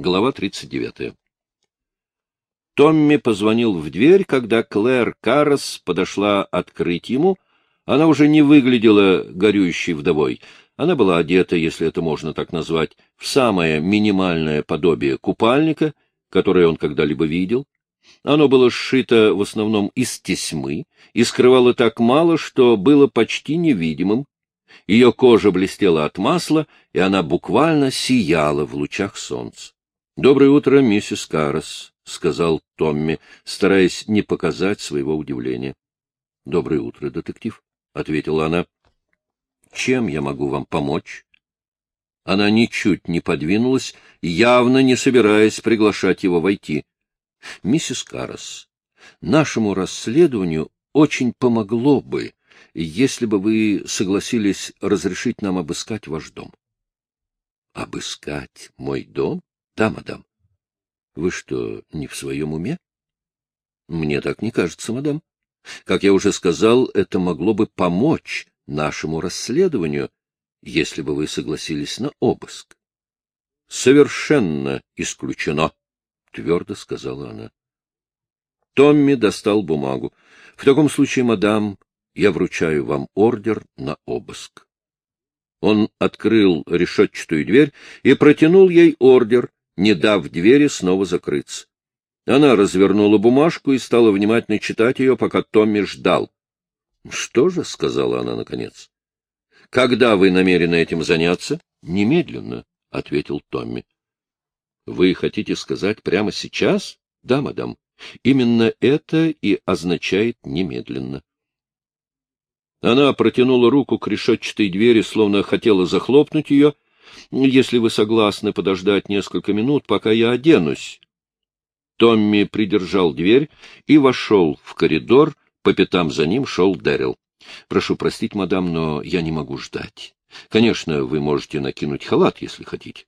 Глава 39. Томми позвонил в дверь, когда Клэр Каррес подошла открыть ему. Она уже не выглядела горюющей вдовой. Она была одета, если это можно так назвать, в самое минимальное подобие купальника, которое он когда-либо видел. Оно было сшито в основном из тесьмы и скрывало так мало, что было почти невидимым. Ее кожа блестела от масла, и она буквально сияла в лучах солнца. — Доброе утро, миссис Каррес, — сказал Томми, стараясь не показать своего удивления. — Доброе утро, детектив, — ответила она. — Чем я могу вам помочь? Она ничуть не подвинулась, явно не собираясь приглашать его войти. — Миссис Каррес, нашему расследованию очень помогло бы, если бы вы согласились разрешить нам обыскать ваш дом. — Обыскать мой дом? Да, мадам. Вы что, не в своем уме? Мне так не кажется, мадам. Как я уже сказал, это могло бы помочь нашему расследованию, если бы вы согласились на обыск. — Совершенно исключено, — твердо сказала она. Томми достал бумагу. — В таком случае, мадам, я вручаю вам ордер на обыск. Он открыл решетчатую дверь и протянул ей ордер, не дав двери снова закрыться. Она развернула бумажку и стала внимательно читать ее, пока Томми ждал. — Что же? — сказала она наконец. — Когда вы намерены этим заняться? — Немедленно, — ответил Томми. — Вы хотите сказать прямо сейчас? — Да, мадам. Именно это и означает немедленно. Она протянула руку к решетчатой двери, словно хотела захлопнуть ее, — если вы согласны подождать несколько минут, пока я оденусь. Томми придержал дверь и вошел в коридор, по пятам за ним шел Дэрил. — Прошу простить, мадам, но я не могу ждать. Конечно, вы можете накинуть халат, если хотите.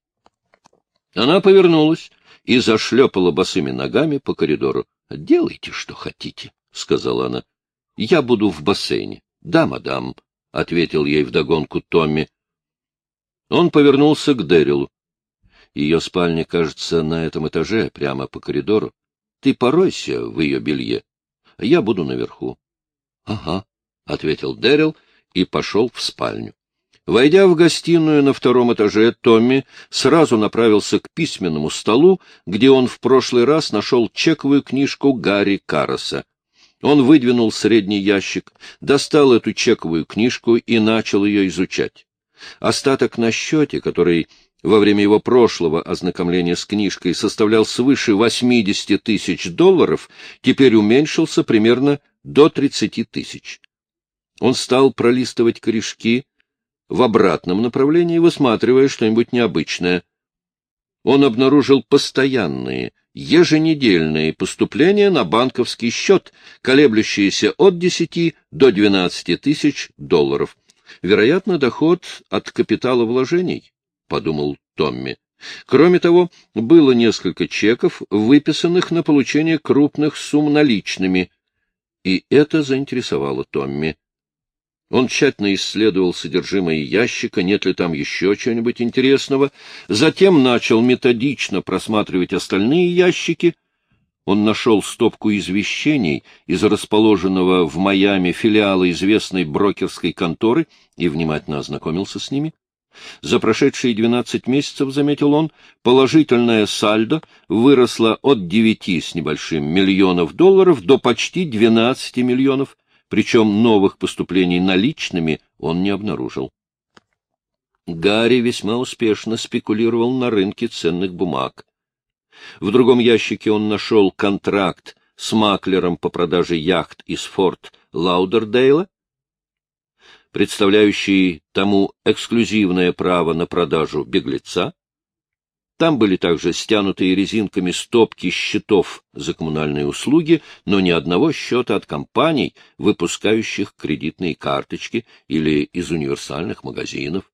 Она повернулась и зашлепала босыми ногами по коридору. — Делайте, что хотите, — сказала она. — Я буду в бассейне. — Да, мадам, — ответил ей вдогонку Томми. Он повернулся к Дэрилу. Ее спальня, кажется, на этом этаже, прямо по коридору. Ты поройся в ее белье, а я буду наверху. — Ага, — ответил Дэрил и пошел в спальню. Войдя в гостиную на втором этаже, Томми сразу направился к письменному столу, где он в прошлый раз нашел чековую книжку Гарри Карроса. Он выдвинул средний ящик, достал эту чековую книжку и начал ее изучать. Остаток на счете, который во время его прошлого ознакомления с книжкой составлял свыше 80 тысяч долларов, теперь уменьшился примерно до 30 тысяч. Он стал пролистывать корешки в обратном направлении, высматривая что-нибудь необычное. Он обнаружил постоянные, еженедельные поступления на банковский счет, колеблющиеся от 10 до 12 тысяч долларов. Вероятно, доход от капитала вложений, — подумал Томми. Кроме того, было несколько чеков, выписанных на получение крупных сумм наличными, и это заинтересовало Томми. Он тщательно исследовал содержимое ящика, нет ли там еще чего-нибудь интересного, затем начал методично просматривать остальные ящики — он нашел стопку извещений из расположенного в Майами филиала известной брокерской конторы и внимательно ознакомился с ними. За прошедшие 12 месяцев, заметил он, положительное сальдо выросло от 9 с небольшим миллионов долларов до почти 12 миллионов, причем новых поступлений наличными он не обнаружил. Гарри весьма успешно спекулировал на рынке ценных бумаг. В другом ящике он нашел контракт с маклером по продаже яхт из форт Лаудердейла, представляющий тому эксклюзивное право на продажу беглеца. Там были также стянутые резинками стопки счетов за коммунальные услуги, но ни одного счета от компаний, выпускающих кредитные карточки или из универсальных магазинов.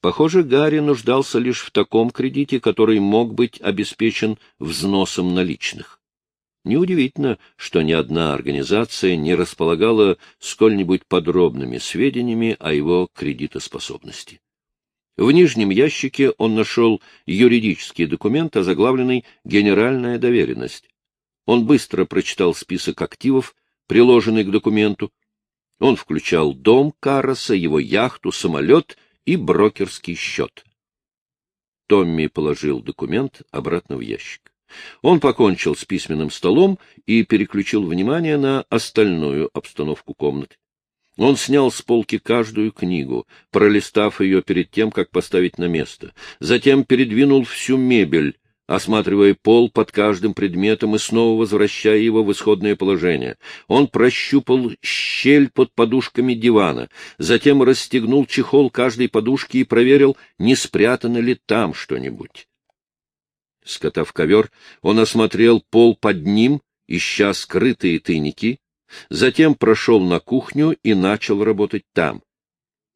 Похоже, Гарри нуждался лишь в таком кредите, который мог быть обеспечен взносом наличных. Неудивительно, что ни одна организация не располагала сколь-нибудь подробными сведениями о его кредитоспособности. В нижнем ящике он нашел юридический документ, озаглавленный «Генеральная доверенность». Он быстро прочитал список активов, приложенный к документу. Он включал дом Карроса, его яхту, самолет и брокерский счет. Томми положил документ обратно в ящик. Он покончил с письменным столом и переключил внимание на остальную обстановку комнаты. Он снял с полки каждую книгу, пролистав ее перед тем, как поставить на место. Затем передвинул всю мебель, осматривая пол под каждым предметом и снова возвращая его в исходное положение. Он прощупал щель под подушками дивана, затем расстегнул чехол каждой подушки и проверил, не спрятано ли там что-нибудь. Скотав ковер, он осмотрел пол под ним, ища скрытые тайники, Затем прошел на кухню и начал работать там.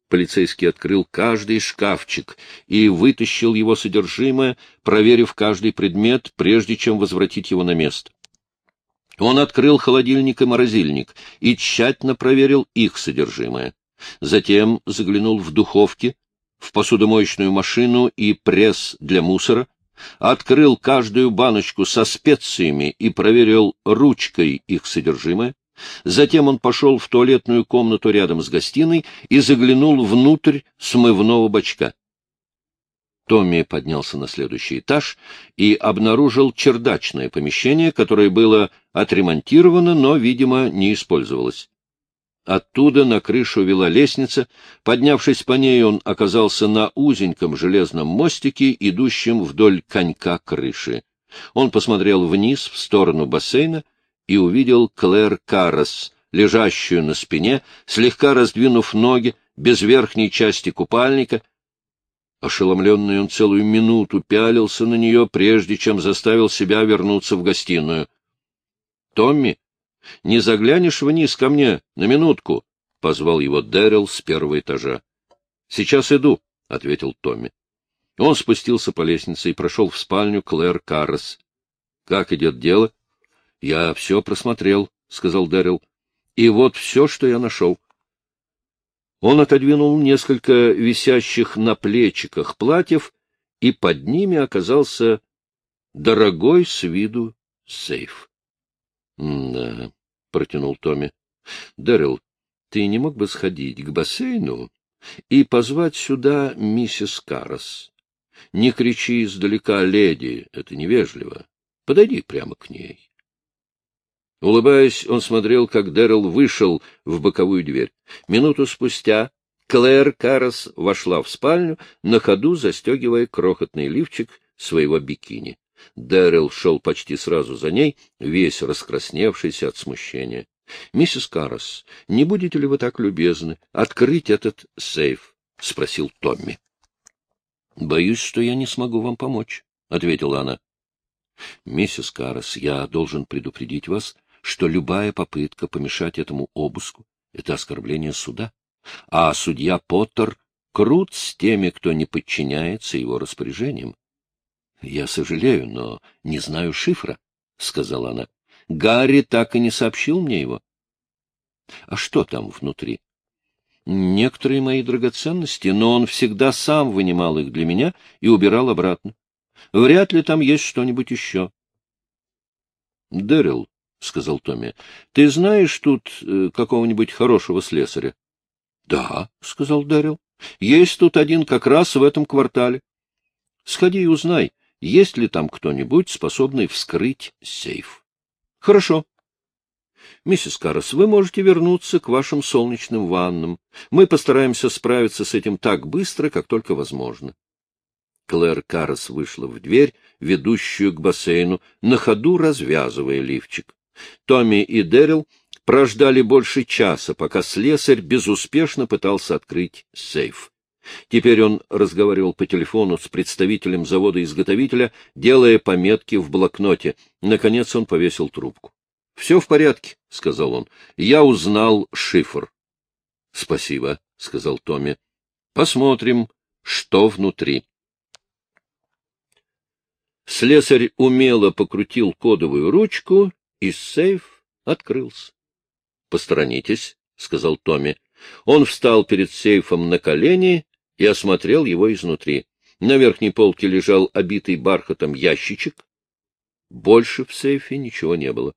Полицейский открыл каждый шкафчик и вытащил его содержимое, проверив каждый предмет, прежде чем возвратить его на место. Он открыл холодильник и морозильник и тщательно проверил их содержимое. Затем заглянул в духовки, в посудомоечную машину и пресс для мусора, открыл каждую баночку со специями и проверил ручкой их содержимое, Затем он пошел в туалетную комнату рядом с гостиной и заглянул внутрь смывного бачка. Томми поднялся на следующий этаж и обнаружил чердачное помещение, которое было отремонтировано, но, видимо, не использовалось. Оттуда на крышу вела лестница. Поднявшись по ней, он оказался на узеньком железном мостике, идущем вдоль конька крыши. Он посмотрел вниз, в сторону бассейна, и увидел Клэр Каррес, лежащую на спине, слегка раздвинув ноги, без верхней части купальника. Ошеломленный он целую минуту пялился на нее, прежде чем заставил себя вернуться в гостиную. — Томми, не заглянешь вниз ко мне на минутку? — позвал его Дэрил с первого этажа. — Сейчас иду, — ответил Томми. Он спустился по лестнице и прошел в спальню Клэр Каррес. — Как идет дело? — Я все просмотрел, — сказал Дэрил. — И вот все, что я нашел. Он отодвинул несколько висящих на плечиках платьев, и под ними оказался дорогой с виду сейф. — Да, — протянул Томми. — Дэрил, ты не мог бы сходить к бассейну и позвать сюда миссис Каррос? Не кричи издалека, леди, это невежливо. Подойди прямо к ней. Улыбаясь, он смотрел, как Дэрил вышел в боковую дверь. Минуту спустя Клэр Каррес вошла в спальню, на ходу застегивая крохотный лифчик своего бикини. Дэрил шел почти сразу за ней, весь раскрасневшийся от смущения. — Миссис Каррес, не будете ли вы так любезны открыть этот сейф? — спросил Томми. — Боюсь, что я не смогу вам помочь, — ответила она. — Миссис Каррес, я должен предупредить вас, что любая попытка помешать этому обыску — это оскорбление суда, а судья Поттер крут с теми, кто не подчиняется его распоряжениям. — Я сожалею, но не знаю шифра, — сказала она. — Гарри так и не сообщил мне его. — А что там внутри? — Некоторые мои драгоценности, но он всегда сам вынимал их для меня и убирал обратно. Вряд ли там есть что-нибудь еще. — Дэрил, — сказал Томми. — Ты знаешь тут э, какого-нибудь хорошего слесаря? — Да, — сказал Дэрил. — Есть тут один как раз в этом квартале. Сходи и узнай, есть ли там кто-нибудь, способный вскрыть сейф. — Хорошо. — Миссис Каррес, вы можете вернуться к вашим солнечным ваннам. Мы постараемся справиться с этим так быстро, как только возможно. Клэр Каррес вышла в дверь, ведущую к бассейну, на ходу развязывая лифчик. Томми и Дэрил прождали больше часа, пока слесарь безуспешно пытался открыть сейф. Теперь он разговаривал по телефону с представителем завода-изготовителя, делая пометки в блокноте. Наконец он повесил трубку. — Все в порядке, — сказал он. — Я узнал шифр. — Спасибо, — сказал Томми. — Посмотрим, что внутри. Слесарь умело покрутил кодовую ручку и сейф открылся. — Посторонитесь, — сказал Томми. Он встал перед сейфом на колени и осмотрел его изнутри. На верхней полке лежал обитый бархатом ящичек. Больше в сейфе ничего не было.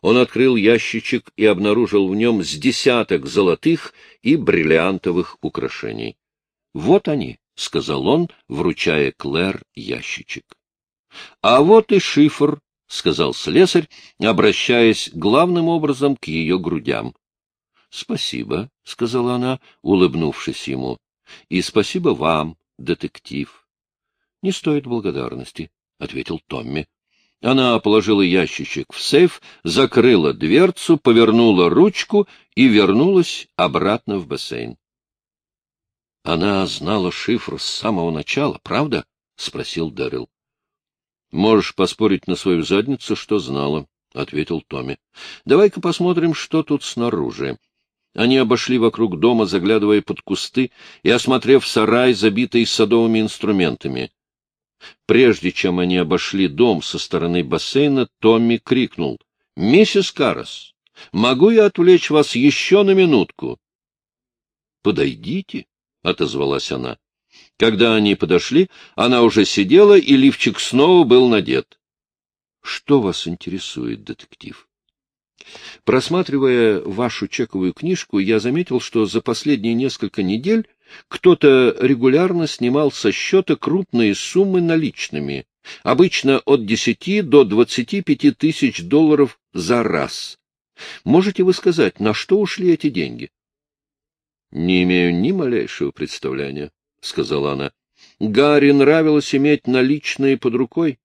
Он открыл ящичек и обнаружил в нем с десяток золотых и бриллиантовых украшений. — Вот они, — сказал он, вручая Клэр ящичек. — А вот и шифр, — сказал слесарь, обращаясь главным образом к ее грудям. — Спасибо, — сказала она, улыбнувшись ему. — И спасибо вам, детектив. — Не стоит благодарности, — ответил Томми. Она положила ящичек в сейф, закрыла дверцу, повернула ручку и вернулась обратно в бассейн. — Она знала шифр с самого начала, правда? — спросил Дэрил. — Можешь поспорить на свою задницу, что знала, — ответил Томми. — Давай-ка посмотрим, что тут снаружи. Они обошли вокруг дома, заглядывая под кусты и осмотрев сарай, забитый садовыми инструментами. Прежде чем они обошли дом со стороны бассейна, Томми крикнул. — Миссис Карас, могу я отвлечь вас еще на минутку? — Подойдите, — отозвалась она. Когда они подошли, она уже сидела, и лифчик снова был надет. — Что вас интересует, детектив? Просматривая вашу чековую книжку, я заметил, что за последние несколько недель кто-то регулярно снимал со счета крупные суммы наличными, обычно от 10 до 25 тысяч долларов за раз. Можете вы сказать, на что ушли эти деньги? — Не имею ни малейшего представления, — сказала она. Гарри нравилось иметь наличные под рукой.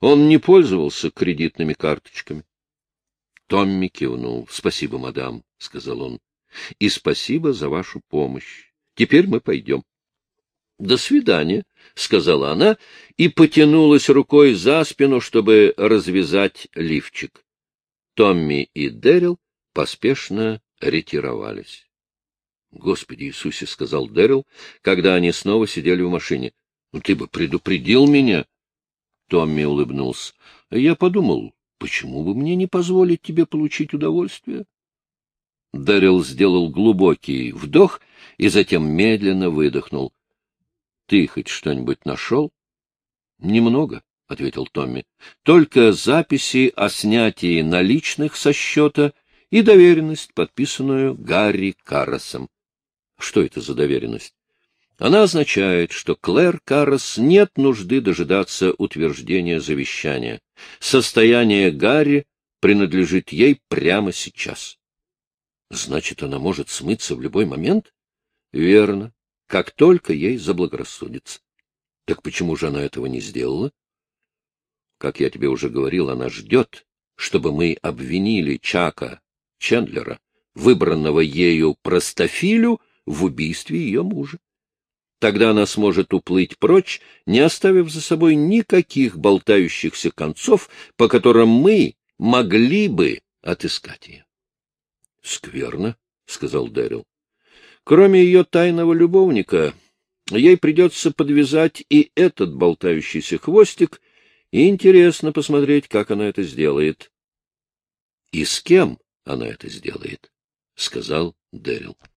Он не пользовался кредитными карточками. Томми кивнул. — Спасибо, мадам, — сказал он, — и спасибо за вашу помощь. Теперь мы пойдем. — До свидания, — сказала она и потянулась рукой за спину, чтобы развязать лифчик. Томми и Дэрил поспешно ретировались. — Господи Иисусе, — сказал Дэрил, когда они снова сидели в машине. — Ну ты бы предупредил меня. Томми улыбнулся. — Я подумал, почему бы мне не позволить тебе получить удовольствие? Дэрил сделал глубокий вдох и затем медленно выдохнул. — Ты хоть что-нибудь нашел? — Немного, — ответил Томми. — Только записи о снятии наличных со счета и доверенность, подписанную Гарри Карросом. — Что это за доверенность? Она означает, что Клэр Каррос нет нужды дожидаться утверждения завещания. Состояние Гарри принадлежит ей прямо сейчас. Значит, она может смыться в любой момент? Верно, как только ей заблагорассудится. Так почему же она этого не сделала? Как я тебе уже говорил, она ждет, чтобы мы обвинили Чака Чендлера, выбранного ею простофилю, в убийстве ее мужа. Тогда она сможет уплыть прочь, не оставив за собой никаких болтающихся концов, по которым мы могли бы отыскать ее. — Скверно, — сказал Дэрил. Кроме ее тайного любовника, ей придется подвязать и этот болтающийся хвостик, и интересно посмотреть, как она это сделает. — И с кем она это сделает, — сказал Дэрил.